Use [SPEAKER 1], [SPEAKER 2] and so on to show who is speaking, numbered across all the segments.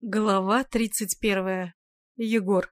[SPEAKER 1] Глава тридцать первая. Егор.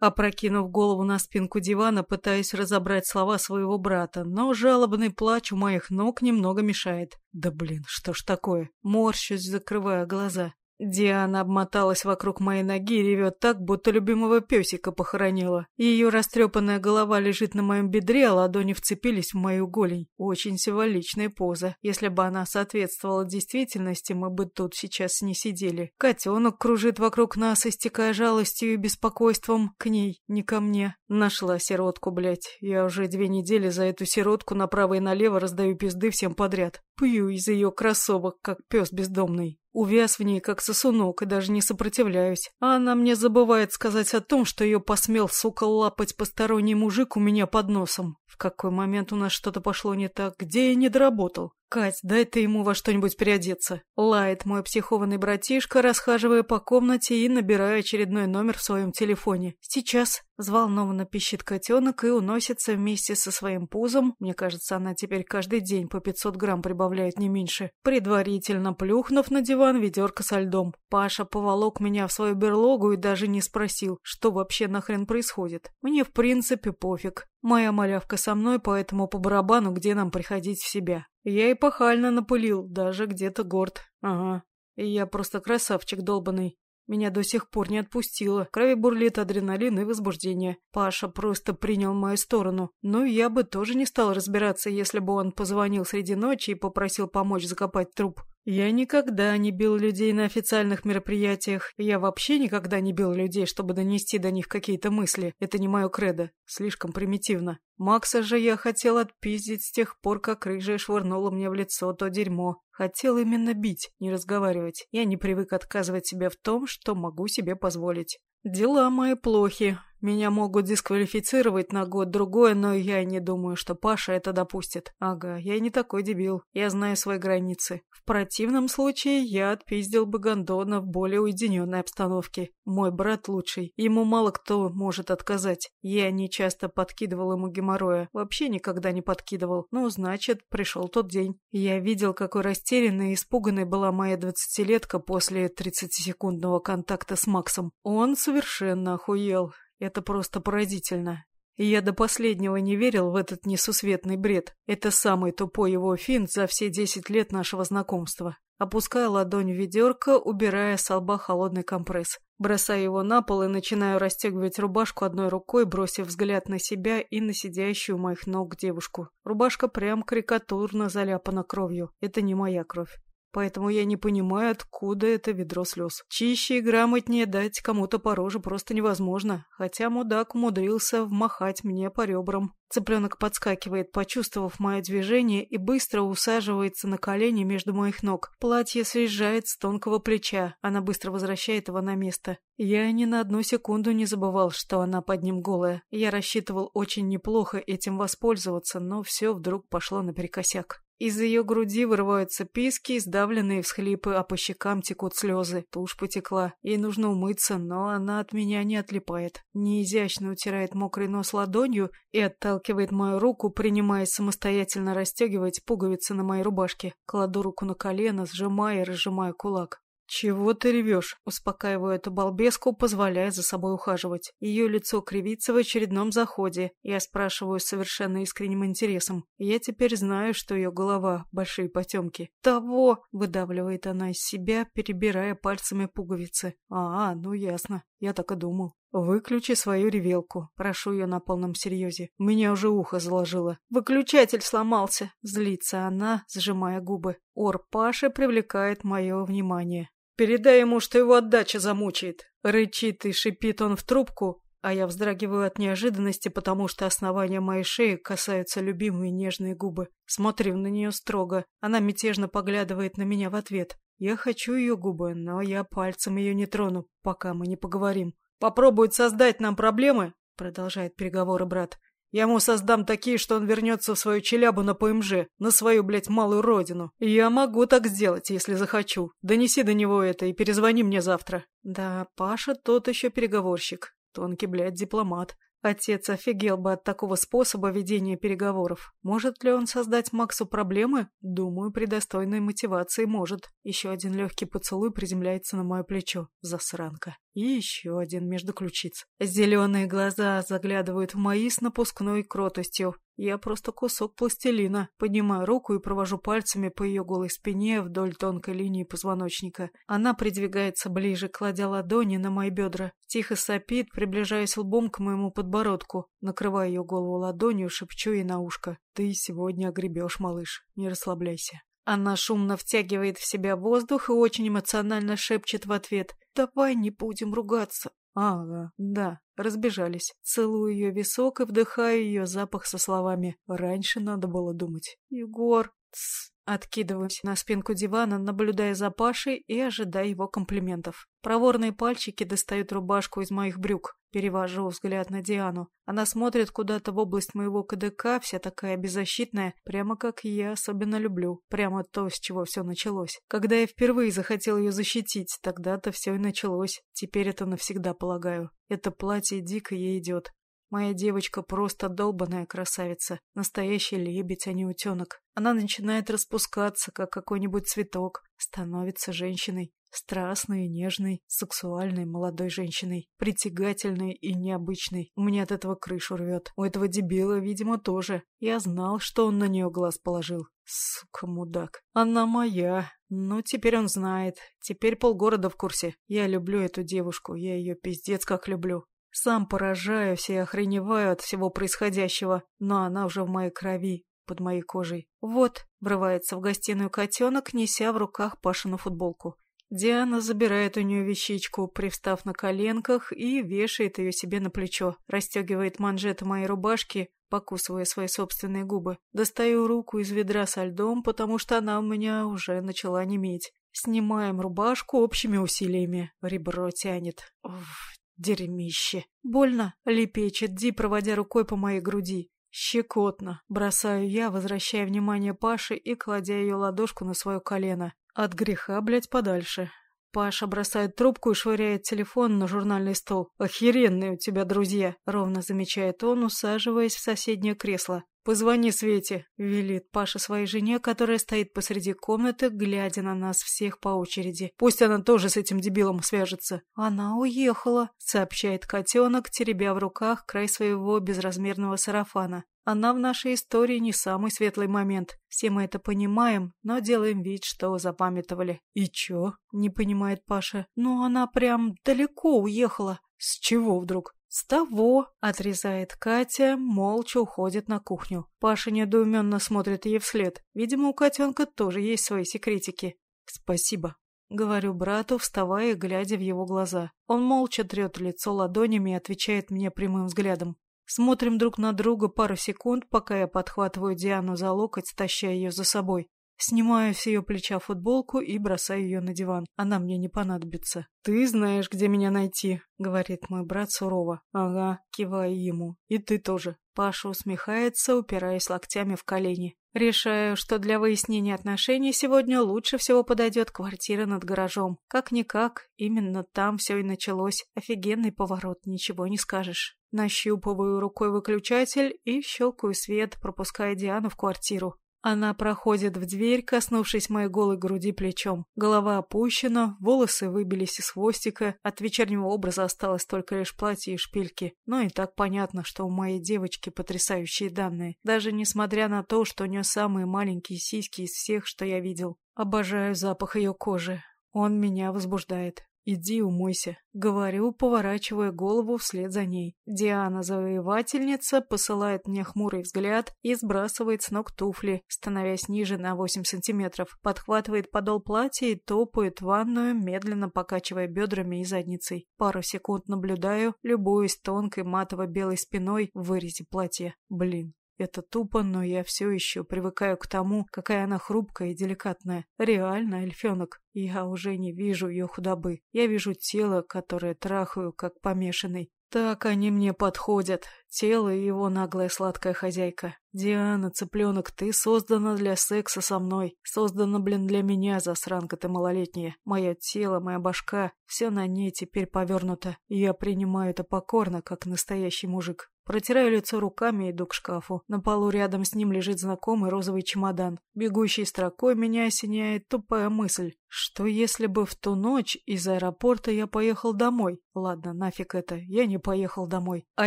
[SPEAKER 1] Опрокинув голову на спинку дивана, пытаюсь разобрать слова своего брата, но жалобный плач у моих ног немного мешает. Да блин, что ж такое? Морщусь, закрывая глаза. Диана обмоталась вокруг моей ноги и ревет так, будто любимого песика похоронила. Ее растрепанная голова лежит на моем бедре, а ладони вцепились в мою голень. Очень символичная поза. Если бы она соответствовала действительности, мы бы тут сейчас не сидели. Котенок кружит вокруг нас, истекая жалостью и беспокойством к ней, не ко мне. Нашла сиротку, блядь. Я уже две недели за эту сиротку направо и налево раздаю пизды всем подряд. Пью из ее кроссовок, как пес бездомный. Увяз в ней, как сосунок, и даже не сопротивляюсь. А она мне забывает сказать о том, что ее посмел, сука, лапать посторонний мужик у меня под носом. В какой момент у нас что-то пошло не так? Где я не доработал? «Кать, дай ты ему во что-нибудь переодеться». Лает мой психованный братишка, расхаживая по комнате и набирая очередной номер в своем телефоне. «Сейчас». Взволнованно пищит котенок и уносится вместе со своим пузом. Мне кажется, она теперь каждый день по 500 грамм прибавляет не меньше. Предварительно плюхнув на диван ведерко со льдом. Паша поволок меня в свою берлогу и даже не спросил, что вообще нахрен происходит. Мне в принципе пофиг. Моя малявка со мной, поэтому по барабану, где нам приходить в себя. Я и пахально напылил, даже где-то горд. Ага. И я просто красавчик долбанный. Меня до сих пор не отпустило. В крови бурлит адреналин и возбуждение. Паша просто принял мою сторону. Но я бы тоже не стал разбираться, если бы он позвонил среди ночи и попросил помочь закопать труп. Я никогда не бил людей на официальных мероприятиях. Я вообще никогда не бил людей, чтобы донести до них какие-то мысли. Это не мое кредо. Слишком примитивно. Макса же я хотел отпиздить с тех пор, как рыжая швырнула мне в лицо то дерьмо. Хотел именно бить, не разговаривать. Я не привык отказывать себе в том, что могу себе позволить. Дела мои плохи. Меня могут дисквалифицировать на год-другой, но я не думаю, что Паша это допустит. Ага, я не такой дебил. Я знаю свои границы. В противном случае я отпиздил бы Гондона в более уединенной обстановке. Мой брат лучший. Ему мало кто может отказать. Я не часто подкидывал ему геморроя. Вообще никогда не подкидывал. Ну, значит, пришел тот день. Я видел, какой растерянной и испуганной была моя двадцатилетка после 30-секундного контакта с Максом. Он совершенно охуел. Это просто поразительно. И я до последнего не верил в этот несусветный бред. Это самый тупой его финт за все десять лет нашего знакомства. Опускаю ладонь в ведерко, убирая с лба холодный компресс. Бросаю его на пол и начинаю расстегивать рубашку одной рукой, бросив взгляд на себя и на сидящую у моих ног девушку. Рубашка прям карикатурно заляпана кровью. Это не моя кровь. Поэтому я не понимаю, откуда это ведро слез. Чище и грамотнее дать кому-то по роже просто невозможно, хотя мудак умудрился вмахать мне по ребрам. Цыпленок подскакивает, почувствовав мое движение, и быстро усаживается на колени между моих ног. Платье съезжает с тонкого плеча, она быстро возвращает его на место. Я ни на одну секунду не забывал, что она под ним голая. Я рассчитывал очень неплохо этим воспользоваться, но все вдруг пошло наперекосяк. Из ее груди вырываются писки, сдавленные всхлипы, а по щекам текут слезы. Тушь потекла. Ей нужно умыться, но она от меня не отлипает. Неизящно утирает мокрый нос ладонью и отталкивает мою руку, принимаясь самостоятельно расстегивать пуговицы на моей рубашке. Кладу руку на колено, сжимая и разжимая кулак. «Чего ты ревешь?» Успокаиваю эту балбеску, позволяя за собой ухаживать. Ее лицо кривится в очередном заходе. Я спрашиваю с совершенно искренним интересом. Я теперь знаю, что ее голова — большие потемки. «Того!» — выдавливает она из себя, перебирая пальцами пуговицы. «А, ну ясно. Я так и думал». «Выключи свою ревелку», — прошу ее на полном серьезе. Меня уже ухо заложило. «Выключатель сломался», — злится она, сжимая губы. Ор Паши привлекает мое внимание. Передай ему, что его отдача замучает. Рычит и шипит он в трубку, а я вздрагиваю от неожиданности, потому что основания моей шеи касаются любимые нежные губы. Смотрю на нее строго. Она мятежно поглядывает на меня в ответ. Я хочу ее губы, но я пальцем ее не трону, пока мы не поговорим. «Попробует создать нам проблемы?» — продолжает переговоры брат. Я ему создам такие, что он вернется в свою челябу на ПМЖ, на свою, блядь, малую родину. И я могу так сделать, если захочу. Донеси до него это и перезвони мне завтра. Да, Паша тот еще переговорщик. Тонкий, блядь, дипломат. Отец офигел бы от такого способа ведения переговоров. Может ли он создать Максу проблемы? Думаю, при достойной мотивации может. Еще один легкий поцелуй приземляется на мое плечо. Засранка. И еще один между ключиц. Зеленые глаза заглядывают в мои с напускной кротостью. Я просто кусок пластилина. Поднимаю руку и провожу пальцами по ее голой спине вдоль тонкой линии позвоночника. Она придвигается ближе, кладя ладони на мои бедра. Тихо сопит, приближаясь лбом к моему подбородку. Накрываю ее голову ладонью, шепчу ей на ушко. «Ты сегодня огребешь, малыш. Не расслабляйся». Она шумно втягивает в себя воздух и очень эмоционально шепчет в ответ. «Давай не будем ругаться». Ага, да, разбежались. Целую ее висок и вдыхаю ее запах со словами «Раньше надо было думать». «Егор, тс, Откидываюсь на спинку дивана, наблюдая за Пашей и ожидая его комплиментов. Проворные пальчики достают рубашку из моих брюк. Перевожу взгляд на Диану. Она смотрит куда-то в область моего КДК, вся такая беззащитная, прямо как я особенно люблю. Прямо то, с чего все началось. Когда я впервые захотел ее защитить, тогда-то все и началось. Теперь это навсегда, полагаю. Это платье дико ей идет. Моя девочка просто долбаная красавица, настоящий лебедь, а не утенок. Она начинает распускаться, как какой-нибудь цветок, становится женщиной, страстной и нежной, сексуальной молодой женщиной, притягательной и необычной. У меня от этого крышу рвет. У этого дебила, видимо, тоже. Я знал, что он на нее глаз положил. Сука, мудак. Она моя. Ну, теперь он знает. Теперь полгорода в курсе. Я люблю эту девушку. Я ее пиздец как люблю. Сам поражаюсь и охреневаю от всего происходящего, но она уже в моей крови, под моей кожей. Вот, врывается в гостиную котенок, неся в руках Пашину футболку. Диана забирает у нее вещичку, привстав на коленках, и вешает ее себе на плечо, расстегивает манжеты моей рубашки, покусывая свои собственные губы. Достаю руку из ведра со льдом, потому что она у меня уже начала неметь. Снимаем рубашку общими усилиями. Ребро тянет. Уф, Дерьмище. Больно, лепечет Ди, проводя рукой по моей груди. Щекотно. Бросаю я, возвращая внимание Паши и кладя ее ладошку на свое колено. От греха, блядь, подальше. Паша бросает трубку и швыряет телефон на журнальный стол. «Охеренные у тебя друзья!» — ровно замечает он, усаживаясь в соседнее кресло. «Позвони Свете», — велит Паша своей жене, которая стоит посреди комнаты, глядя на нас всех по очереди. «Пусть она тоже с этим дебилом свяжется». «Она уехала», — сообщает котенок, теребя в руках край своего безразмерного сарафана. Она в нашей истории не самый светлый момент. Все мы это понимаем, но делаем вид, что запамятовали. «И чё?» — не понимает Паша. «Ну, она прям далеко уехала». «С чего вдруг?» «С того!» — отрезает Катя, молча уходит на кухню. Паша недоуменно смотрит ей вслед. Видимо, у котенка тоже есть свои секретики. «Спасибо», — говорю брату, вставая и глядя в его глаза. Он молча трет лицо ладонями и отвечает мне прямым взглядом. Смотрим друг на друга пару секунд, пока я подхватываю Диану за локоть, таща ее за собой. Снимаю с ее плеча футболку и бросаю ее на диван. Она мне не понадобится. «Ты знаешь, где меня найти», — говорит мой брат сурово. «Ага», — киваю ему. «И ты тоже». Паша усмехается, упираясь локтями в колени. Решаю, что для выяснения отношений сегодня лучше всего подойдет квартира над гаражом. Как-никак, именно там все и началось. Офигенный поворот, ничего не скажешь. Нащупываю рукой выключатель и щелкаю свет, пропуская Диану в квартиру. Она проходит в дверь, коснувшись моей голой груди плечом. Голова опущена, волосы выбились из хвостика, от вечернего образа осталось только лишь платье и шпильки. Но и так понятно, что у моей девочки потрясающие данные. Даже несмотря на то, что у нее самые маленькие сиськи из всех, что я видел. Обожаю запах ее кожи. Он меня возбуждает. «Иди умойся», — говорю, поворачивая голову вслед за ней. Диана-завоевательница посылает мне хмурый взгляд и сбрасывает с ног туфли, становясь ниже на 8 сантиметров, подхватывает подол платья и топает в ванную, медленно покачивая бедрами и задницей. Пару секунд наблюдаю, любуясь тонкой матово-белой спиной в вырезе платья. Блин, это тупо, но я все еще привыкаю к тому, какая она хрупкая и деликатная. Реально, эльфенок. Я уже не вижу ее худобы. Я вижу тело, которое трахаю, как помешанный. Так они мне подходят. Тело и его наглая сладкая хозяйка. «Диана, цыпленок, ты создана для секса со мной. Создана, блин, для меня, засранка ты малолетняя. Мое тело, моя башка, все на ней теперь повернуто. Я принимаю это покорно, как настоящий мужик. Протираю лицо руками и иду к шкафу. На полу рядом с ним лежит знакомый розовый чемодан. Бегущей строкой меня осеняет тупая мысль. Что если бы в ту ночь из аэропорта я поехал домой? Ладно, нафиг это, я не поехал домой. А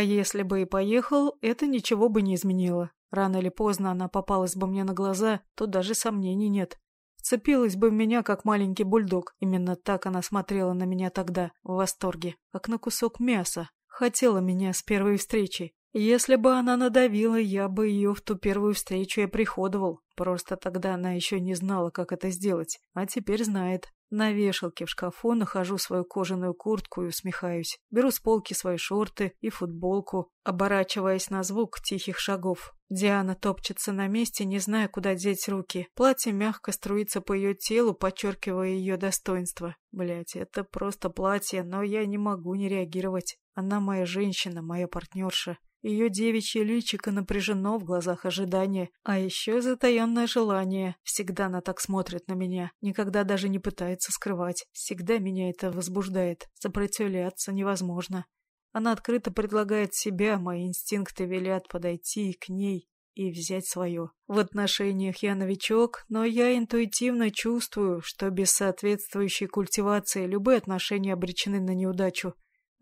[SPEAKER 1] если бы и поехал, это ничего бы не изменило. Рано или поздно она попалась бы мне на глаза, то даже сомнений нет. Вцепилась бы в меня, как маленький бульдог. Именно так она смотрела на меня тогда, в восторге, как на кусок мяса. Хотела меня с первой встречи. Если бы она надавила, я бы ее в ту первую встречу и приходовал. Просто тогда она еще не знала, как это сделать, а теперь знает. На вешалке в шкафу нахожу свою кожаную куртку и усмехаюсь. Беру с полки свои шорты и футболку, оборачиваясь на звук тихих шагов. Диана топчется на месте, не зная, куда деть руки. Платье мягко струится по ее телу, подчеркивая ее достоинство. Блять, это просто платье, но я не могу не реагировать. Она моя женщина, моя партнерша. Ее девичье личико напряжено в глазах ожидания, а еще затаенное желание. Всегда она так смотрит на меня, никогда даже не пытается скрывать. Всегда меня это возбуждает. Сопротивляться невозможно. Она открыто предлагает себя, мои инстинкты велят подойти к ней и взять свое. В отношениях я новичок, но я интуитивно чувствую, что без соответствующей культивации любые отношения обречены на неудачу.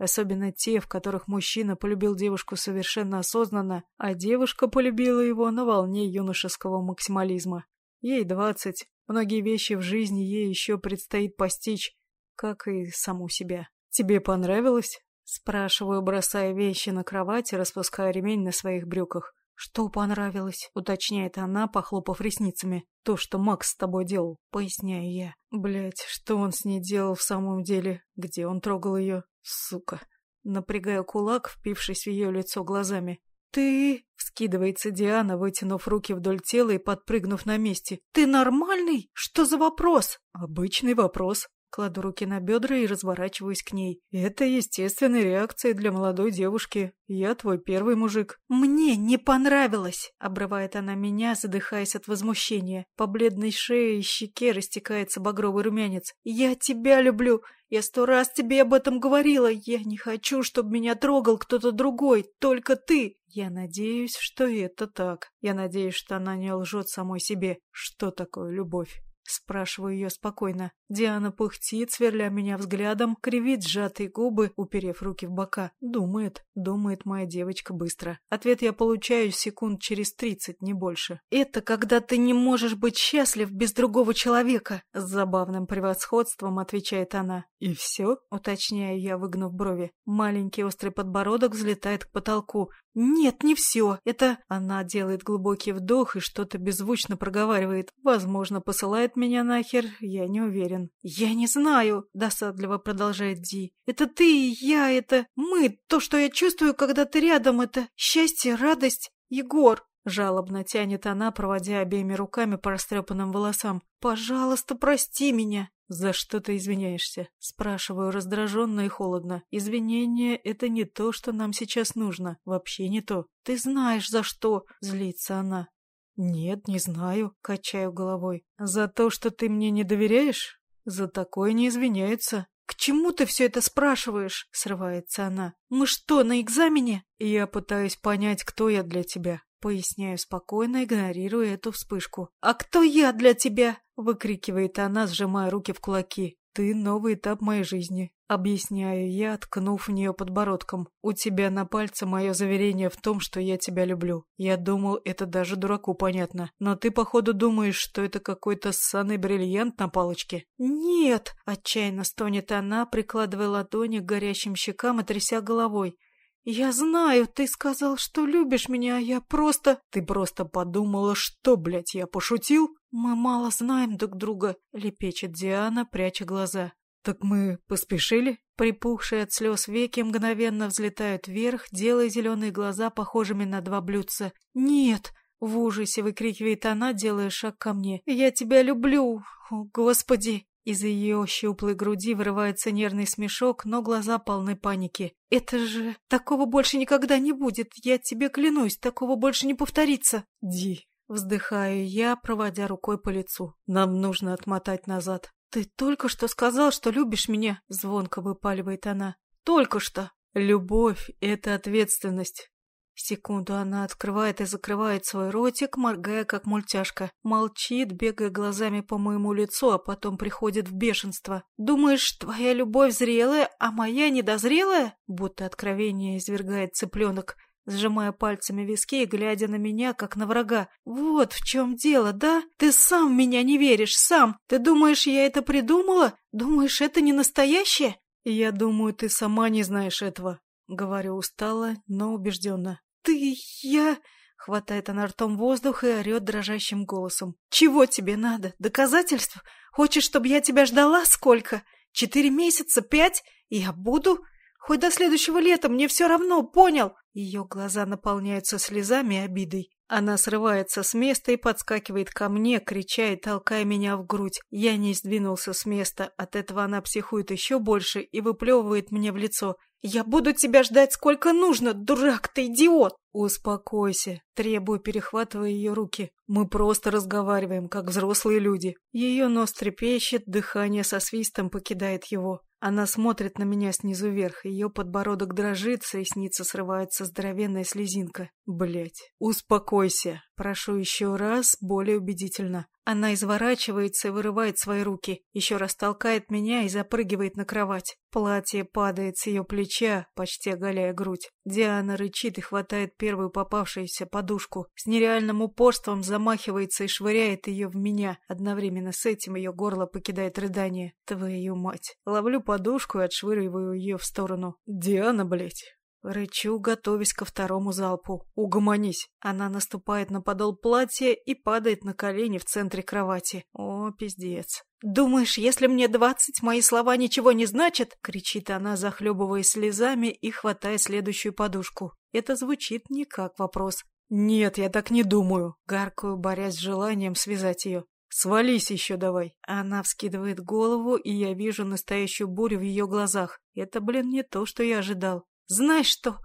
[SPEAKER 1] Особенно те, в которых мужчина полюбил девушку совершенно осознанно, а девушка полюбила его на волне юношеского максимализма. Ей двадцать, многие вещи в жизни ей еще предстоит постичь, как и саму себя. «Тебе понравилось?» Спрашиваю, бросая вещи на кровать и распуская ремень на своих брюках. «Что понравилось?» — уточняет она, похлопав ресницами. «То, что Макс с тобой делал», — поясняю я. Блять, что он с ней делал в самом деле? Где он трогал ее? Сука. Напрягаю кулак, впившись в ее лицо глазами. «Ты...» — вскидывается Диана, вытянув руки вдоль тела и подпрыгнув на месте. «Ты нормальный? Что за вопрос?» «Обычный вопрос», Кладу руки на бедра и разворачиваюсь к ней. Это естественная реакция для молодой девушки. Я твой первый мужик. Мне не понравилось, обрывает она меня, задыхаясь от возмущения. По бледной шее и щеке растекается багровый румянец. Я тебя люблю. Я сто раз тебе об этом говорила. Я не хочу, чтобы меня трогал кто-то другой, только ты. Я надеюсь, что это так. Я надеюсь, что она не лжет самой себе. Что такое любовь? Спрашиваю ее спокойно. Диана пыхтит, сверля меня взглядом, кривит сжатые губы, уперев руки в бока. Думает, думает моя девочка быстро. Ответ я получаю секунд через тридцать, не больше. «Это когда ты не можешь быть счастлив без другого человека», — с забавным превосходством отвечает она. «И все?» — уточняю я, выгнув брови. Маленький острый подбородок взлетает к потолку. «Нет, не все. Это...» Она делает глубокий вдох и что-то беззвучно проговаривает. Возможно, посылает меня нахер, я не уверен. «Я не знаю», — досадливо продолжает Ди. «Это ты и я, это мы. То, что я чувствую, когда ты рядом, это счастье, радость. Егор!» Жалобно тянет она, проводя обеими руками по растрепанным волосам. «Пожалуйста, прости меня!» «За что ты извиняешься?» Спрашиваю раздраженно и холодно. «Извинения — это не то, что нам сейчас нужно. Вообще не то. Ты знаешь, за что!» — злится она. «Нет, не знаю», — качаю головой. «За то, что ты мне не доверяешь? За такое не извиняются». «К чему ты все это спрашиваешь?» — срывается она. «Мы что, на экзамене?» «Я пытаюсь понять, кто я для тебя. Поясняю спокойно, игнорируя эту вспышку. «А кто я для тебя?» — выкрикивает она, сжимая руки в кулаки. «Ты новый этап моей жизни», — объясняю я, ткнув в нее подбородком. «У тебя на пальце мое заверение в том, что я тебя люблю. Я думал, это даже дураку понятно. Но ты, походу, думаешь, что это какой-то ссаный бриллиант на палочке?» «Нет!» — отчаянно стонет она, прикладывая ладони к горящим щекам и тряся головой. «Я знаю, ты сказал, что любишь меня, а я просто...» «Ты просто подумала, что, блядь, я пошутил?» «Мы мало знаем друг друга», — лепечет Диана, пряча глаза. «Так мы поспешили?» Припухшие от слез веки мгновенно взлетают вверх, делая зеленые глаза похожими на два блюдца. «Нет!» — в ужасе выкрикивает она, делая шаг ко мне. «Я тебя люблю! О, Господи!» Из ее щуплой груди вырывается нервный смешок, но глаза полны паники. «Это же... Такого больше никогда не будет, я тебе клянусь, такого больше не повторится!» «Ди!» Вздыхаю я, проводя рукой по лицу. «Нам нужно отмотать назад». «Ты только что сказал, что любишь меня!» Звонко выпаливает она. «Только что!» «Любовь — это ответственность. Секунду она открывает и закрывает свой ротик, моргая как мультяшка. Молчит, бегая глазами по моему лицу, а потом приходит в бешенство. «Думаешь, твоя любовь зрелая, а моя недозрелая?» Будто откровение извергает цыпленок, сжимая пальцами виски и глядя на меня, как на врага. «Вот в чем дело, да? Ты сам в меня не веришь, сам! Ты думаешь, я это придумала? Думаешь, это не настоящее?» «Я думаю, ты сама не знаешь этого», — говорю устало, но убежденно. «Ты... я...» — хватает она ртом воздух и орет дрожащим голосом. «Чего тебе надо? Доказательств? Хочешь, чтобы я тебя ждала? Сколько? Четыре месяца? Пять? Я буду? Хоть до следующего лета, мне все равно, понял?» Ее глаза наполняются слезами и обидой. Она срывается с места и подскакивает ко мне, крича и толкая меня в грудь. Я не сдвинулся с места, от этого она психует еще больше и выплевывает мне в лицо. «Я буду тебя ждать сколько нужно, дурак ты, идиот!» «Успокойся», — требую, перехватывая ее руки. «Мы просто разговариваем, как взрослые люди». Ее нос трепещет, дыхание со свистом покидает его. Она смотрит на меня снизу вверх, ее подбородок дрожит, с ресницы срывается здоровенная слезинка. Блять, успокойся. Прошу еще раз, более убедительно. Она изворачивается и вырывает свои руки, еще раз толкает меня и запрыгивает на кровать. Платье падает с ее плеча, почти оголяя грудь. Диана рычит и хватает первую попавшуюся подушку. С нереальным упорством замахивается и швыряет ее в меня. Одновременно с этим ее горло покидает рыдание. Твою мать. Ловлю подушку и отшвыриваю ее в сторону. «Диана, блядь, Рычу, готовясь ко второму залпу. «Угомонись!» Она наступает на подол платья и падает на колени в центре кровати. О, пиздец. «Думаешь, если мне двадцать, мои слова ничего не значат?» — кричит она, захлебываясь слезами и хватая следующую подушку. Это звучит не как вопрос. «Нет, я так не думаю», — гаркую, борясь с желанием связать ее. «Свались еще давай!» Она вскидывает голову, и я вижу настоящую бурю в ее глазах. Это, блин, не то, что я ожидал. Знаешь что?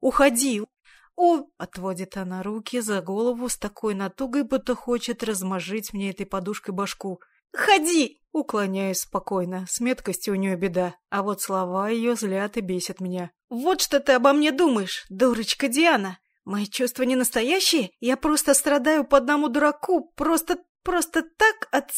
[SPEAKER 1] Уходи. О, отводит она руки за голову с такой натугой, будто хочет размажить мне этой подушкой башку. Ходи! Уклоняюсь спокойно, с меткостью у нее беда, а вот слова ее злят и бесят меня. Вот что ты обо мне думаешь, дурочка Диана. Мои чувства не настоящие, я просто страдаю по одному дураку, просто, просто так от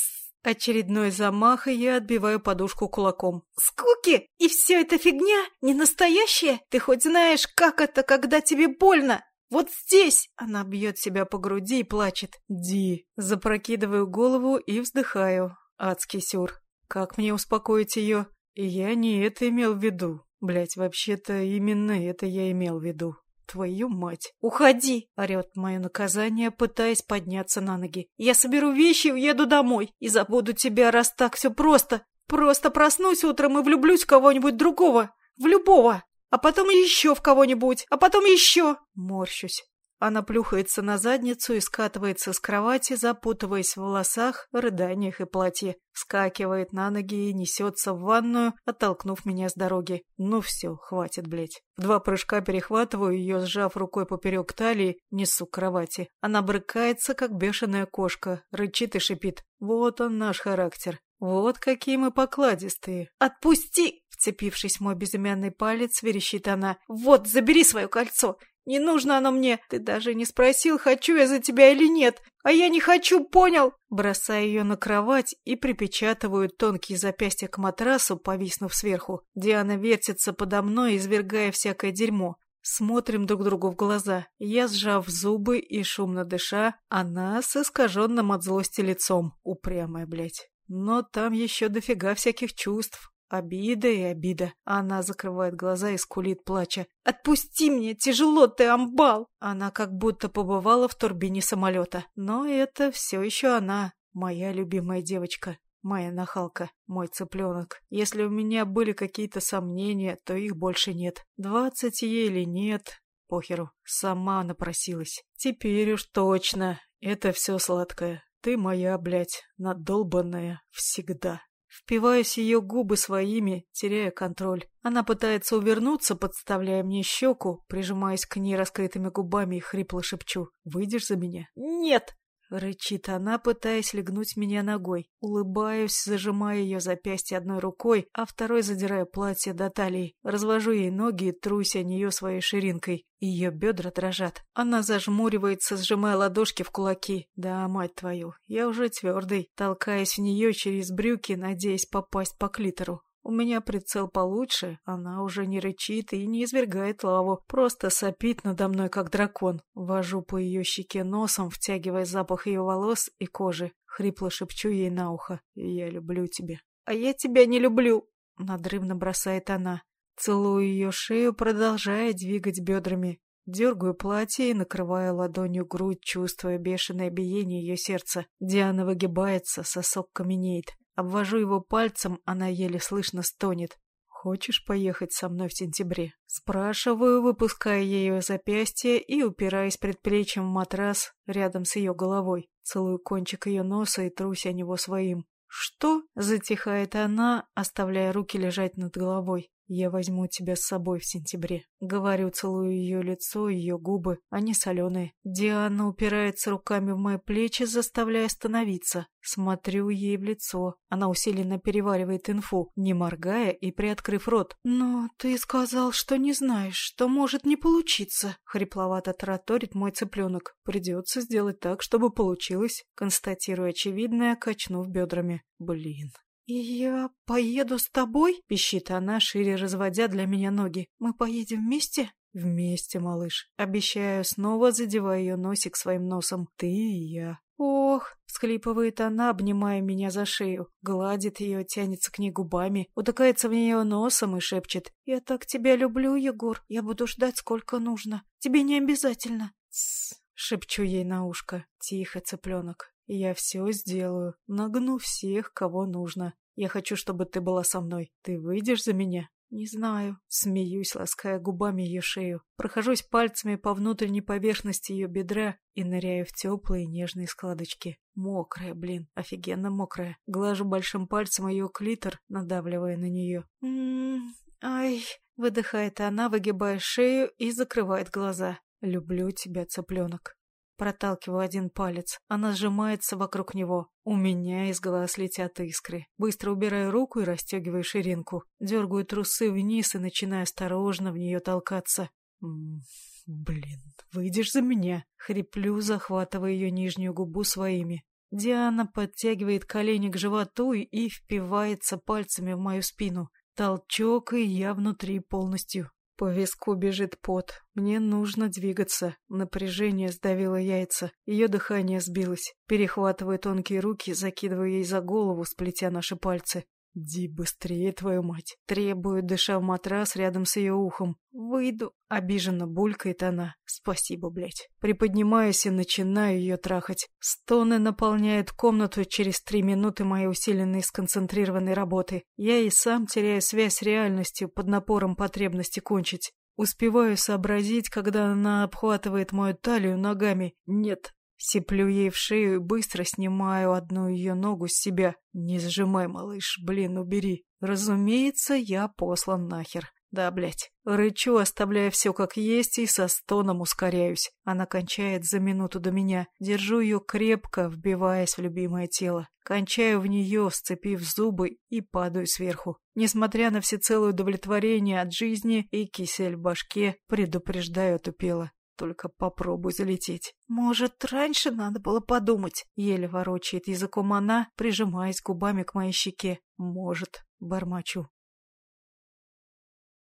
[SPEAKER 1] Очередной замах, и я отбиваю подушку кулаком. «Скуки! И все это фигня? Не настоящая? Ты хоть знаешь, как это, когда тебе больно? Вот здесь!» Она бьет себя по груди и плачет. «Ди!» Запрокидываю голову и вздыхаю. Адский сюр. Как мне успокоить ее? Я не это имел в виду. Блять, вообще-то именно это я имел в виду. Твою мать! Уходи! Орет мое наказание, пытаясь подняться на ноги. Я соберу вещи и уеду домой. И забуду тебя, раз так все просто. Просто проснусь утром и влюблюсь в кого-нибудь другого. В любого. А потом еще в кого-нибудь. А потом еще. Морщусь. Она плюхается на задницу и скатывается с кровати, запутываясь в волосах, рыданиях и платье. Вскакивает на ноги и несется в ванную, оттолкнув меня с дороги. Ну все, хватит, блядь. В два прыжка перехватываю ее, сжав рукой поперек талии, несу к кровати. Она брыкается, как бешеная кошка, рычит и шипит. Вот он наш характер. Вот какие мы покладистые. «Отпусти!» Вцепившись в мой безымянный палец, верещит она. «Вот, забери свое кольцо! Не нужно оно мне. Ты даже не спросил, хочу я за тебя или нет. А я не хочу, понял? Бросаю ее на кровать и припечатываю тонкие запястья к матрасу, повиснув сверху. Диана вертится подо мной, извергая всякое дерьмо. Смотрим друг другу в глаза. Я, сжав зубы и шумно дыша, она с искаженным от злости лицом. Упрямая, блядь. Но там еще дофига всяких чувств. Обида и обида. Она закрывает глаза и скулит, плача. «Отпусти меня! Тяжело ты, амбал!» Она как будто побывала в турбине самолета. Но это все еще она, моя любимая девочка. Моя нахалка, мой цыпленок. Если у меня были какие-то сомнения, то их больше нет. Двадцать ей или нет, похеру. Сама напросилась. Теперь уж точно. Это все сладкое. Ты моя, блядь, надолбанная. Всегда. Впиваюсь ее губы своими, теряя контроль. Она пытается увернуться, подставляя мне щеку, прижимаясь к ней раскрытыми губами и хрипло шепчу. «Выйдешь за меня?» «Нет!» Рычит она, пытаясь легнуть меня ногой. Улыбаюсь, зажимая ее запястье одной рукой, а второй задираю платье до талии. Развожу ей ноги и трусь о нее своей ширинкой. Ее бедра дрожат. Она зажмуривается, сжимая ладошки в кулаки. Да, мать твою, я уже твердый. Толкаясь в нее через брюки, надеясь попасть по клитору. У меня прицел получше, она уже не рычит и не извергает лаву, просто сопит надо мной, как дракон. Вожу по ее щеке носом, втягивая запах ее волос и кожи. Хрипло шепчу ей на ухо. «Я люблю тебя». «А я тебя не люблю», — надрывно бросает она. Целую ее шею, продолжая двигать бедрами. Дергаю платье и накрываю ладонью грудь, чувствуя бешеное биение ее сердца. Диана выгибается, сосок каменеет. Обвожу его пальцем, она еле слышно стонет. «Хочешь поехать со мной в сентябре?» Спрашиваю, выпуская ее запястье и упираясь предплечьем в матрас рядом с ее головой. Целую кончик ее носа и трусь о него своим. «Что?» — затихает она, оставляя руки лежать над головой. «Я возьму тебя с собой в сентябре». Говорю, целую ее лицо, ее губы, они соленые. Диана упирается руками в мои плечи, заставляя остановиться. Смотрю ей в лицо. Она усиленно переваривает инфу, не моргая и приоткрыв рот. «Но ты сказал, что не знаешь, что может не получиться», — хрипловато тараторит мой цыпленок. «Придется сделать так, чтобы получилось», — констатирую очевидное, качнув бедрами. «Блин, «И я поеду с тобой?» — пищит она, шире разводя для меня ноги. «Мы поедем вместе?» «Вместе, малыш. Обещаю, снова задевая ее носик своим носом. Ты и я». «Ох!» — всхлипывает она, обнимая меня за шею. Гладит ее, тянется к ней губами, утыкается в нее носом и шепчет. «Я так тебя люблю, Егор. Я буду ждать, сколько нужно. Тебе не обязательно». «Тссс!» — шепчу ей на ушко. «Тихо, цыпленок. Я все сделаю. Нагну всех, кого нужно. Я хочу, чтобы ты была со мной. Ты выйдешь за меня? Не знаю. Смеюсь, лаская губами ее шею. Прохожусь пальцами по внутренней поверхности ее бедра и ныряю в теплые нежные складочки. Мокрая, блин, офигенно мокрая. Глажу большим пальцем ее клитор, надавливая на нее. «М-м, ай, выдыхает она, выгибая шею и закрывает глаза. Люблю тебя, цыпленок. Проталкиваю один палец. Она сжимается вокруг него. У меня из глаз летят искры. Быстро убираю руку и расстегиваю ширинку. Дергаю трусы вниз и начинаю осторожно в нее толкаться. Блин, выйдешь за меня? Хриплю, захватывая ее нижнюю губу своими. Диана подтягивает колени к животу и впивается пальцами в мою спину. Толчок, и я внутри полностью. По виску бежит пот. Мне нужно двигаться. Напряжение сдавило яйца. Ее дыхание сбилось. Перехватываю тонкие руки, закидываю ей за голову, сплетя наши пальцы. «Ди быстрее, твою мать!» Требует, дыша в матрас рядом с ее ухом. «Выйду!» Обиженно булькает она. «Спасибо, блядь!» Приподнимаюсь и начинаю ее трахать. Стоны наполняют комнату через три минуты моей усиленной сконцентрированной работы. Я и сам теряю связь с реальностью под напором потребности кончить. Успеваю сообразить, когда она обхватывает мою талию ногами. Нет, Сиплю ей в шею и быстро снимаю одну ее ногу с себя. Не сжимай, малыш, блин, убери. Разумеется, я послан нахер. Да, блядь. Рычу, оставляя все как есть и со стоном ускоряюсь. Она кончает за минуту до меня. Держу ее крепко, вбиваясь в любимое тело. Кончаю в нее, сцепив зубы, и падаю сверху. Несмотря на всецелое удовлетворение от жизни и кисель в башке, предупреждаю тупело. Только попробуй залететь. Может, раньше надо было подумать. Еле ворочает языком она, прижимаясь губами к моей щеке. Может, бормочу.